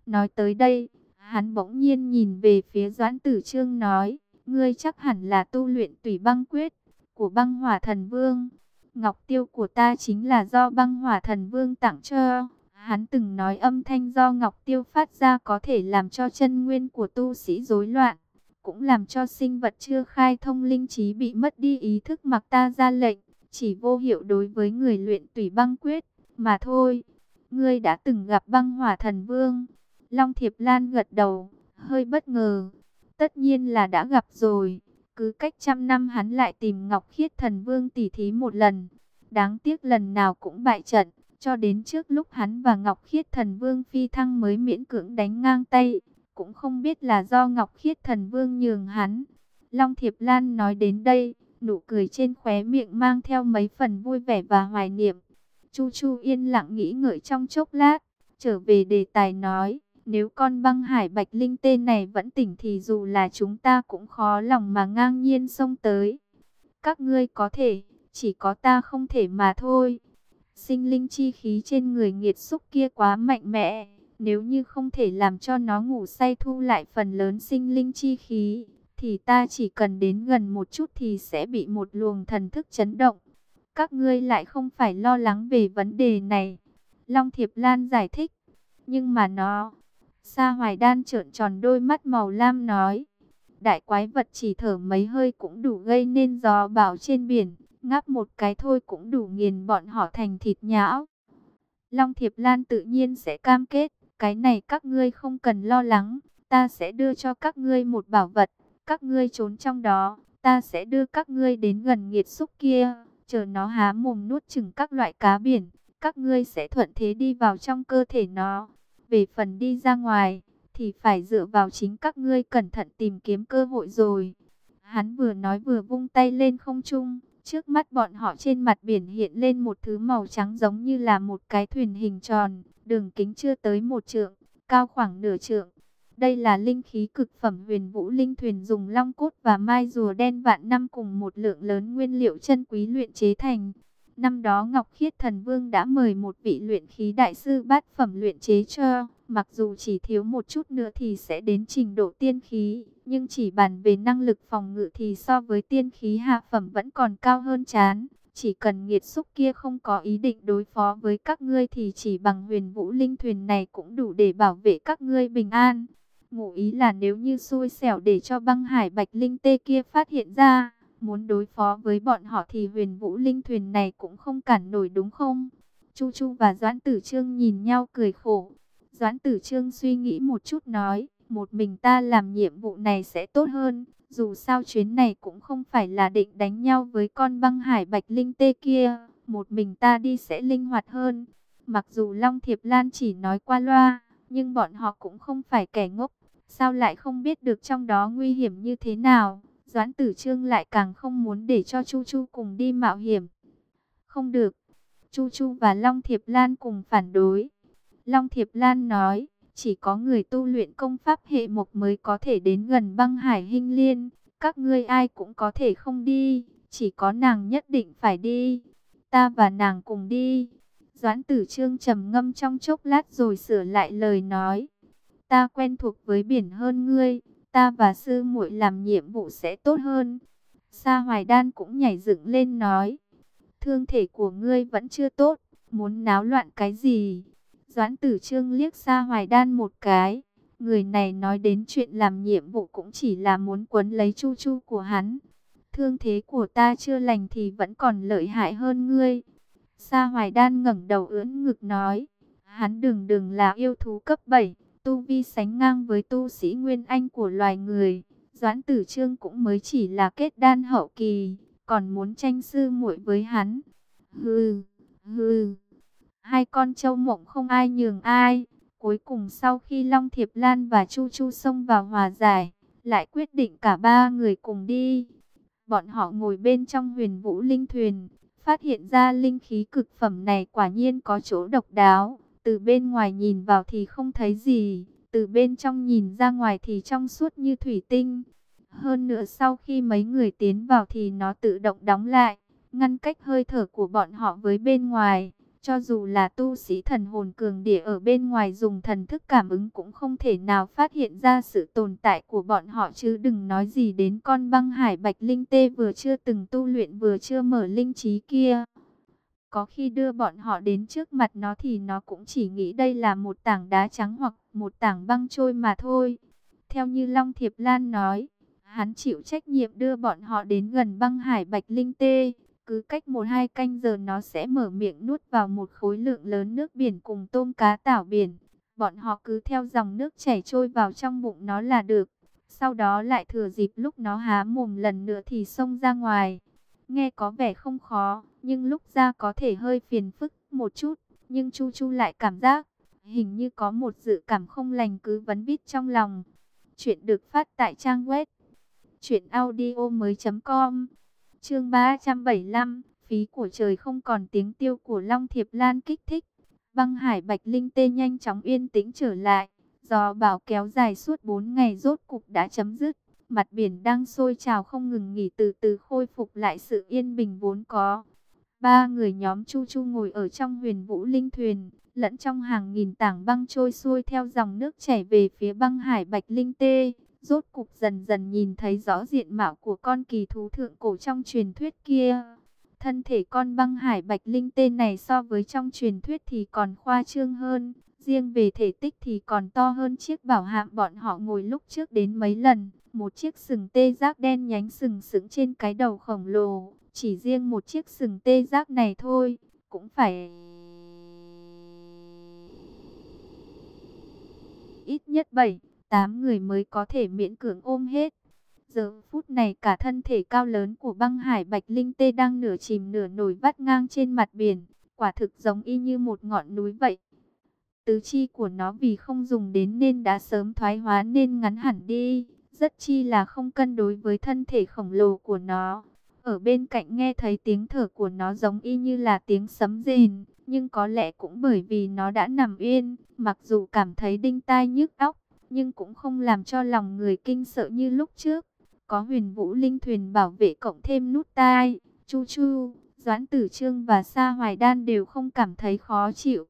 Nói tới đây, hắn bỗng nhiên nhìn về phía Doãn Tử Trương nói, ngươi chắc hẳn là tu luyện tùy băng quyết của băng hỏa thần vương. Ngọc tiêu của ta chính là do băng hỏa thần vương tặng cho. Hắn từng nói âm thanh do Ngọc Tiêu phát ra có thể làm cho chân nguyên của tu sĩ rối loạn, cũng làm cho sinh vật chưa khai thông linh trí bị mất đi ý thức mặc ta ra lệnh, chỉ vô hiệu đối với người luyện tùy băng quyết, mà thôi. Ngươi đã từng gặp băng hỏa thần vương. Long Thiệp Lan gật đầu, hơi bất ngờ. Tất nhiên là đã gặp rồi. Cứ cách trăm năm hắn lại tìm Ngọc Khiết thần vương tỉ thí một lần. Đáng tiếc lần nào cũng bại trận. Cho đến trước lúc hắn và Ngọc Khiết Thần Vương phi thăng mới miễn cưỡng đánh ngang tay, cũng không biết là do Ngọc Khiết Thần Vương nhường hắn. Long Thiệp Lan nói đến đây, nụ cười trên khóe miệng mang theo mấy phần vui vẻ và hoài niệm. Chu Chu yên lặng nghĩ ngợi trong chốc lát, trở về đề tài nói, nếu con băng hải bạch linh tên này vẫn tỉnh thì dù là chúng ta cũng khó lòng mà ngang nhiên xông tới. Các ngươi có thể, chỉ có ta không thể mà thôi. Sinh linh chi khí trên người nghiệt xúc kia quá mạnh mẽ, nếu như không thể làm cho nó ngủ say thu lại phần lớn sinh linh chi khí, thì ta chỉ cần đến gần một chút thì sẽ bị một luồng thần thức chấn động. Các ngươi lại không phải lo lắng về vấn đề này. Long Thiệp Lan giải thích, nhưng mà nó... Sa Hoài Đan trợn tròn đôi mắt màu lam nói, đại quái vật chỉ thở mấy hơi cũng đủ gây nên gió bão trên biển, ngáp một cái thôi cũng đủ nghiền bọn họ thành thịt nhão. Long Thiệp Lan tự nhiên sẽ cam kết, cái này các ngươi không cần lo lắng, ta sẽ đưa cho các ngươi một bảo vật, các ngươi trốn trong đó, ta sẽ đưa các ngươi đến gần nghiệt xúc kia, chờ nó há mồm nuốt chừng các loại cá biển, các ngươi sẽ thuận thế đi vào trong cơ thể nó. Về phần đi ra ngoài, thì phải dựa vào chính các ngươi cẩn thận tìm kiếm cơ hội rồi. Hắn vừa nói vừa vung tay lên không trung, trước mắt bọn họ trên mặt biển hiện lên một thứ màu trắng giống như là một cái thuyền hình tròn, đường kính chưa tới một trượng, cao khoảng nửa trượng. Đây là linh khí cực phẩm huyền vũ linh thuyền dùng long cốt và mai rùa đen vạn năm cùng một lượng lớn nguyên liệu chân quý luyện chế thành. Năm đó Ngọc Khiết Thần Vương đã mời một vị luyện khí đại sư bát phẩm luyện chế cho, mặc dù chỉ thiếu một chút nữa thì sẽ đến trình độ tiên khí, nhưng chỉ bàn về năng lực phòng ngự thì so với tiên khí hạ phẩm vẫn còn cao hơn chán. Chỉ cần nghiệt xúc kia không có ý định đối phó với các ngươi thì chỉ bằng huyền vũ linh thuyền này cũng đủ để bảo vệ các ngươi bình an. Ngụ ý là nếu như xui xẻo để cho băng hải bạch linh tê kia phát hiện ra, muốn đối phó với bọn họ thì huyền vũ linh thuyền này cũng không cản nổi đúng không? Chu Chu và Doãn Tử Trương nhìn nhau cười khổ. Doãn Tử Trương suy nghĩ một chút nói, một mình ta làm nhiệm vụ này sẽ tốt hơn. Dù sao chuyến này cũng không phải là định đánh nhau với con băng hải bạch linh tê kia, một mình ta đi sẽ linh hoạt hơn. Mặc dù Long Thiệp Lan chỉ nói qua loa, nhưng bọn họ cũng không phải kẻ ngốc, sao lại không biết được trong đó nguy hiểm như thế nào. Doãn tử trương lại càng không muốn để cho Chu Chu cùng đi mạo hiểm. Không được, Chu Chu và Long Thiệp Lan cùng phản đối. Long Thiệp Lan nói, chỉ có người tu luyện công pháp hệ mộc mới có thể đến gần băng hải Hinh liên. Các ngươi ai cũng có thể không đi, chỉ có nàng nhất định phải đi. Ta và nàng cùng đi. Doãn tử trương trầm ngâm trong chốc lát rồi sửa lại lời nói. Ta quen thuộc với biển hơn ngươi, ta và sư muội làm nhiệm vụ sẽ tốt hơn. Sa Hoài Đan cũng nhảy dựng lên nói, thương thể của ngươi vẫn chưa tốt, muốn náo loạn cái gì? Doãn tử trương liếc Sa Hoài Đan một cái, người này nói đến chuyện làm nhiệm vụ cũng chỉ là muốn quấn lấy chu chu của hắn. Thương thế của ta chưa lành thì vẫn còn lợi hại hơn ngươi. Sa Hoài Đan ngẩng đầu ưỡn ngực nói, hắn đừng đừng là yêu thú cấp 7, tu vi sánh ngang với tu sĩ Nguyên Anh của loài người. Doãn tử trương cũng mới chỉ là kết đan hậu kỳ, còn muốn tranh sư muội với hắn. Hừ, hừ, hai con trâu mộng không ai nhường ai. Cuối cùng sau khi Long Thiệp Lan và Chu Chu xông vào hòa giải, lại quyết định cả ba người cùng đi. Bọn họ ngồi bên trong huyền vũ linh thuyền, phát hiện ra linh khí cực phẩm này quả nhiên có chỗ độc đáo. Từ bên ngoài nhìn vào thì không thấy gì, từ bên trong nhìn ra ngoài thì trong suốt như thủy tinh. Hơn nữa sau khi mấy người tiến vào thì nó tự động đóng lại, ngăn cách hơi thở của bọn họ với bên ngoài. Cho dù là tu sĩ thần hồn cường địa ở bên ngoài dùng thần thức cảm ứng cũng không thể nào phát hiện ra sự tồn tại của bọn họ chứ đừng nói gì đến con băng hải bạch linh tê vừa chưa từng tu luyện vừa chưa mở linh trí kia. Có khi đưa bọn họ đến trước mặt nó thì nó cũng chỉ nghĩ đây là một tảng đá trắng hoặc một tảng băng trôi mà thôi. Theo như Long Thiệp Lan nói, hắn chịu trách nhiệm đưa bọn họ đến gần băng hải bạch linh tê. Cứ cách một hai canh giờ nó sẽ mở miệng nuốt vào một khối lượng lớn nước biển cùng tôm cá tảo biển. Bọn họ cứ theo dòng nước chảy trôi vào trong bụng nó là được. Sau đó lại thừa dịp lúc nó há mồm lần nữa thì xông ra ngoài. Nghe có vẻ không khó, nhưng lúc ra có thể hơi phiền phức một chút. Nhưng Chu Chu lại cảm giác, hình như có một dự cảm không lành cứ vấn vít trong lòng. Chuyện được phát tại trang web chuyểnaudio.com Chương 375 phí của trời không còn tiếng tiêu của Long Thiệp Lan kích thích. Băng hải bạch linh tê nhanh chóng yên tĩnh trở lại. Gió bão kéo dài suốt 4 ngày rốt cục đã chấm dứt. Mặt biển đang sôi trào không ngừng nghỉ từ từ khôi phục lại sự yên bình vốn có. Ba người nhóm Chu Chu ngồi ở trong huyền vũ linh thuyền, lẫn trong hàng nghìn tảng băng trôi xuôi theo dòng nước chảy về phía băng hải bạch linh tê. Rốt cục dần dần nhìn thấy rõ diện mạo của con kỳ thú thượng cổ trong truyền thuyết kia. Thân thể con băng hải bạch linh tê này so với trong truyền thuyết thì còn khoa trương hơn. Riêng về thể tích thì còn to hơn chiếc bảo hạm bọn họ ngồi lúc trước đến mấy lần. Một chiếc sừng tê giác đen nhánh sừng sững trên cái đầu khổng lồ. Chỉ riêng một chiếc sừng tê giác này thôi, cũng phải... Ít nhất 7, 8 người mới có thể miễn cưỡng ôm hết. Giờ phút này cả thân thể cao lớn của băng hải bạch linh tê đang nửa chìm nửa nổi vắt ngang trên mặt biển. Quả thực giống y như một ngọn núi vậy. Tứ chi của nó vì không dùng đến nên đã sớm thoái hóa nên ngắn hẳn đi. Rất chi là không cân đối với thân thể khổng lồ của nó. Ở bên cạnh nghe thấy tiếng thở của nó giống y như là tiếng sấm rền, nhưng có lẽ cũng bởi vì nó đã nằm yên, mặc dù cảm thấy đinh tai nhức óc, nhưng cũng không làm cho lòng người kinh sợ như lúc trước. Có huyền vũ linh thuyền bảo vệ cộng thêm nút tai, chu chu, doãn tử trương và sa hoài đan đều không cảm thấy khó chịu.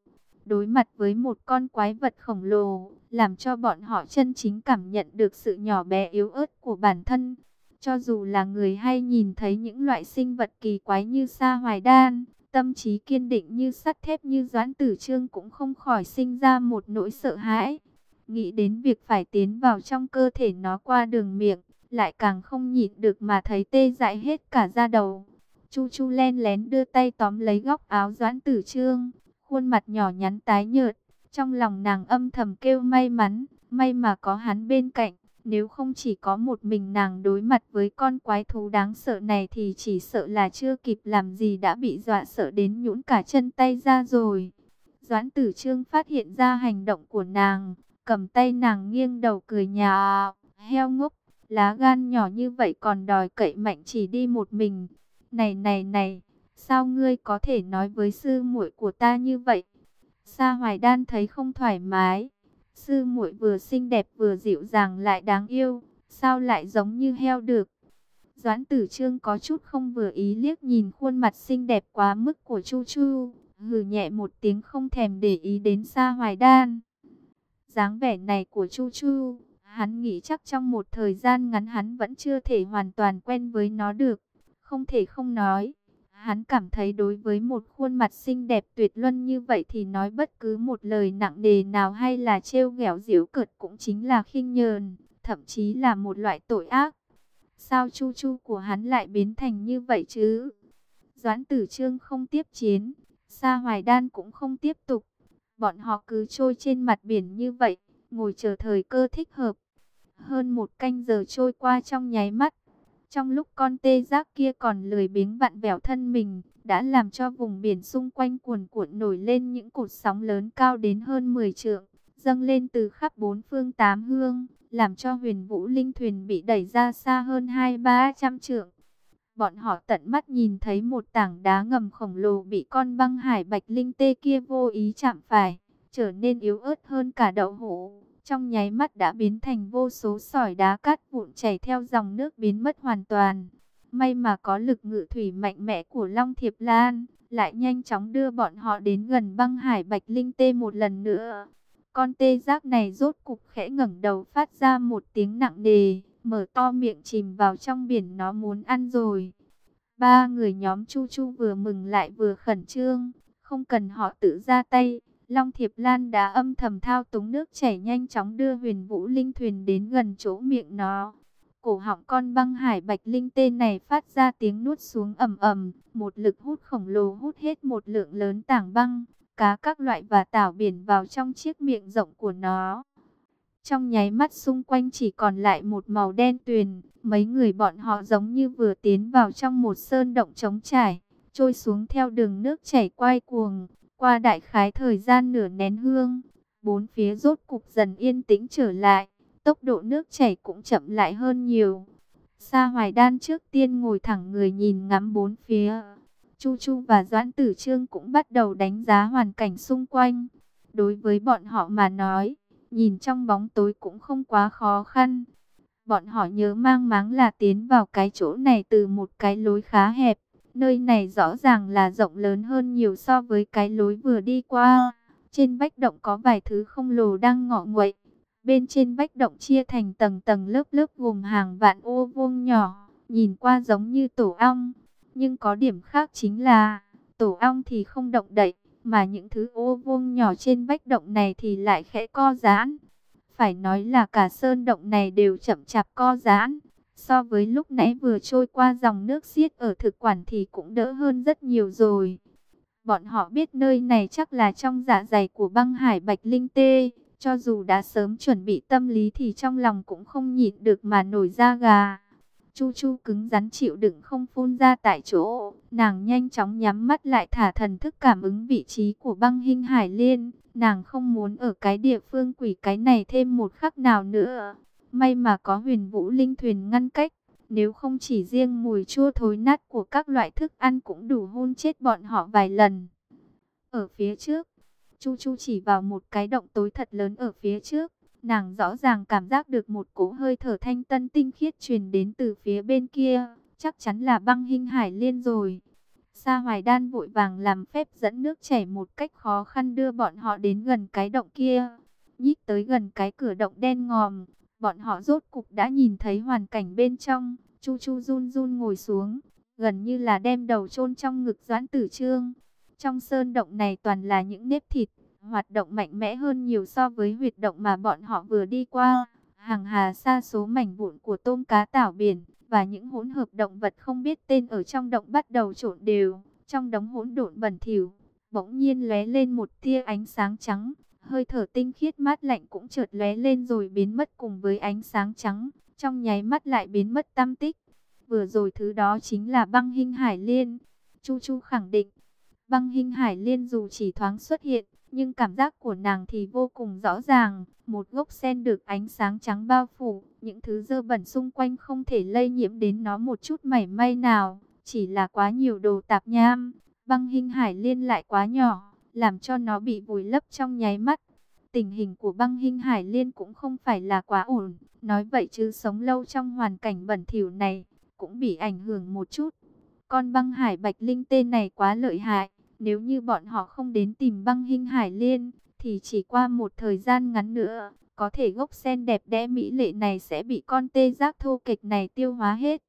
Đối mặt với một con quái vật khổng lồ, làm cho bọn họ chân chính cảm nhận được sự nhỏ bé yếu ớt của bản thân. Cho dù là người hay nhìn thấy những loại sinh vật kỳ quái như sa hoài đan, tâm trí kiên định như sắt thép như doãn tử trương cũng không khỏi sinh ra một nỗi sợ hãi. Nghĩ đến việc phải tiến vào trong cơ thể nó qua đường miệng, lại càng không nhịn được mà thấy tê dại hết cả da đầu. Chu Chu len lén đưa tay tóm lấy góc áo doãn tử trương, khuôn mặt nhỏ nhắn tái nhợt, trong lòng nàng âm thầm kêu may mắn, may mà có hắn bên cạnh. Nếu không chỉ có một mình nàng đối mặt với con quái thú đáng sợ này thì chỉ sợ là chưa kịp làm gì đã bị dọa sợ đến nhũn cả chân tay ra rồi. Doãn tử trương phát hiện ra hành động của nàng, cầm tay nàng nghiêng đầu cười nhà, heo ngốc, lá gan nhỏ như vậy còn đòi cậy mạnh chỉ đi một mình. Này này này, sao ngươi có thể nói với sư muội của ta như vậy? Sa hoài đan thấy không thoải mái Sư muội vừa xinh đẹp vừa dịu dàng lại đáng yêu, sao lại giống như heo được? Doãn tử trương có chút không vừa ý liếc nhìn khuôn mặt xinh đẹp quá mức của Chu Chu, hừ nhẹ một tiếng không thèm để ý đến Sa Hoài Đan. dáng vẻ này của Chu Chu, hắn nghĩ chắc trong một thời gian ngắn hắn vẫn chưa thể hoàn toàn quen với nó được. Không thể không nói, Hắn cảm thấy đối với một khuôn mặt xinh đẹp tuyệt luân như vậy thì nói bất cứ một lời nặng đề nào hay là trêu ghẹo giễu cợt cũng chính là khinh nhờn, thậm chí là một loại tội ác. Sao chu chu của hắn lại biến thành như vậy chứ? Doãn tử trương không tiếp chiến, Sa Hoài Đan cũng không tiếp tục. Bọn họ cứ trôi trên mặt biển như vậy, ngồi chờ thời cơ thích hợp. Hơn một canh giờ trôi qua trong nháy mắt, trong lúc con tê giác kia còn lười biếng vặn vẹo thân mình, đã làm cho vùng biển xung quanh cuồn cuộn nổi lên những cột sóng lớn cao đến hơn 10 trượng, dâng lên từ khắp bốn phương tám hương, làm cho huyền vũ linh thuyền bị đẩy ra xa hơn hai ba trăm trượng. Bọn họ tận mắt nhìn thấy một tảng đá ngầm khổng lồ bị con băng hải bạch linh tê kia vô ý chạm phải, trở nên yếu ớt hơn cả đậu hũ trong nháy mắt đã biến thành vô số sỏi đá cát vụn chảy theo dòng nước biến mất hoàn toàn. May mà có lực ngự thủy mạnh mẽ của Long Thiệp Lan, lại nhanh chóng đưa bọn họ đến gần băng hải bạch linh tê một lần nữa. Con tê giác này rốt cục khẽ ngẩng đầu phát ra một tiếng nặng nề, mở to miệng chìm vào trong biển nó muốn ăn rồi. Ba người nhóm Chu Chu vừa mừng lại vừa khẩn trương, không cần họ tự ra tay, Long Thiệp Lan đã âm thầm thao túng nước chảy nhanh chóng đưa huyền vũ linh thuyền đến gần chỗ miệng nó. Cổ họng con băng hải bạch linh tên này phát ra tiếng nuốt xuống ầm ầm, một lực hút khổng lồ hút hết một lượng lớn tảng băng, cá các loại và tảo biển vào trong chiếc miệng rộng của nó. Trong nháy mắt xung quanh chỉ còn lại một màu đen tuyền, mấy người bọn họ giống như vừa tiến vào trong một sơn động trống trải, trôi xuống theo đường nước chảy quay cuồng, qua đại khái thời gian nửa nén hương, bốn phía rốt cục dần yên tĩnh trở lại, tốc độ nước chảy cũng chậm lại hơn nhiều. Sa Hoài Đan trước tiên ngồi thẳng người nhìn ngắm bốn phía. Chu Chu và Doãn Tử Trương cũng bắt đầu đánh giá hoàn cảnh xung quanh. Đối với bọn họ mà nói, nhìn trong bóng tối cũng không quá khó khăn. Bọn họ nhớ mang máng là tiến vào cái chỗ này từ một cái lối khá hẹp. Nơi này rõ ràng là rộng lớn hơn nhiều so với cái lối vừa đi qua. Trên vách động có vài thứ không lồ đang ngọ nguậy. Bên trên vách động chia thành tầng tầng lớp lớp gồm hàng vạn ô vuông nhỏ, nhìn qua giống như tổ ong. Nhưng có điểm khác chính là, tổ ong thì không động đậy, mà những thứ ô vuông nhỏ trên vách động này thì lại khẽ co giãn. Phải nói là cả sơn động này đều chậm chạp co giãn. So với lúc nãy vừa trôi qua dòng nước xiết ở thực quản thì cũng đỡ hơn rất nhiều rồi. Bọn họ biết nơi này chắc là trong dạ dày của băng hải bạch linh tê. Cho dù đã sớm chuẩn bị tâm lý thì trong lòng cũng không nhịn được mà nổi da gà. Chu Chu cứng rắn chịu đựng không phun ra tại chỗ. Nàng nhanh chóng nhắm mắt lại thả thần thức cảm ứng vị trí của băng hình hải liên. Nàng không muốn ở cái địa phương quỷ cái này thêm một khắc nào nữa. May mà có huyền vũ linh thuyền ngăn cách. Nếu không chỉ riêng mùi chua thối nát của các loại thức ăn cũng đủ hôn chết bọn họ vài lần. Ở phía trước, Chu Chu chỉ vào một cái động tối thật lớn ở phía trước. Nàng rõ ràng cảm giác được một cỗ hơi thở thanh tân tinh khiết truyền đến từ phía bên kia. Chắc chắn là băng hình hải liên rồi. Sa Hoài Đan vội vàng làm phép dẫn nước chảy một cách khó khăn đưa bọn họ đến gần cái động kia. Nhích tới gần cái cửa động đen ngòm, bọn họ rốt cục đã nhìn thấy hoàn cảnh bên trong. Chu Chu run run ngồi xuống, gần như là đem đầu chôn trong ngực Doãn Tử Trương. Trong sơn động này toàn là những nếp thịt, hoạt động mạnh mẽ hơn nhiều so với huyệt động mà bọn họ vừa đi qua. Hàng hà xa số mảnh vụn của tôm cá tảo biển và những hỗn hợp động vật không biết tên ở trong động bắt đầu trộn đều. Trong đống hỗn độn bẩn thỉu, bỗng nhiên lóe lên một tia ánh sáng trắng, hơi thở tinh khiết mát lạnh cũng chợt lóe lên rồi biến mất cùng với ánh sáng trắng, trong nháy mắt lại biến mất tâm tích. Vừa rồi thứ đó chính là băng hình hải liên. Chu Chu khẳng định, băng hình hải liên dù chỉ thoáng xuất hiện, nhưng cảm giác của nàng thì vô cùng rõ ràng. Một gốc sen được ánh sáng trắng bao phủ, những thứ dơ bẩn xung quanh không thể lây nhiễm đến nó một chút mảy may nào. Chỉ là quá nhiều đồ tạp nham, băng hình hải liên lại quá nhỏ, làm cho nó bị vùi lấp trong nháy mắt. Tình hình của băng hình hải liên cũng không phải là quá ổn, nói vậy chứ sống lâu trong hoàn cảnh bẩn thỉu này, cũng bị ảnh hưởng một chút. Con băng hải bạch linh tên này quá lợi hại, nếu như bọn họ không đến tìm băng hình hải liên, thì chỉ qua một thời gian ngắn nữa, có thể gốc sen đẹp đẽ mỹ lệ này sẽ bị con tê giác thô kịch này tiêu hóa hết.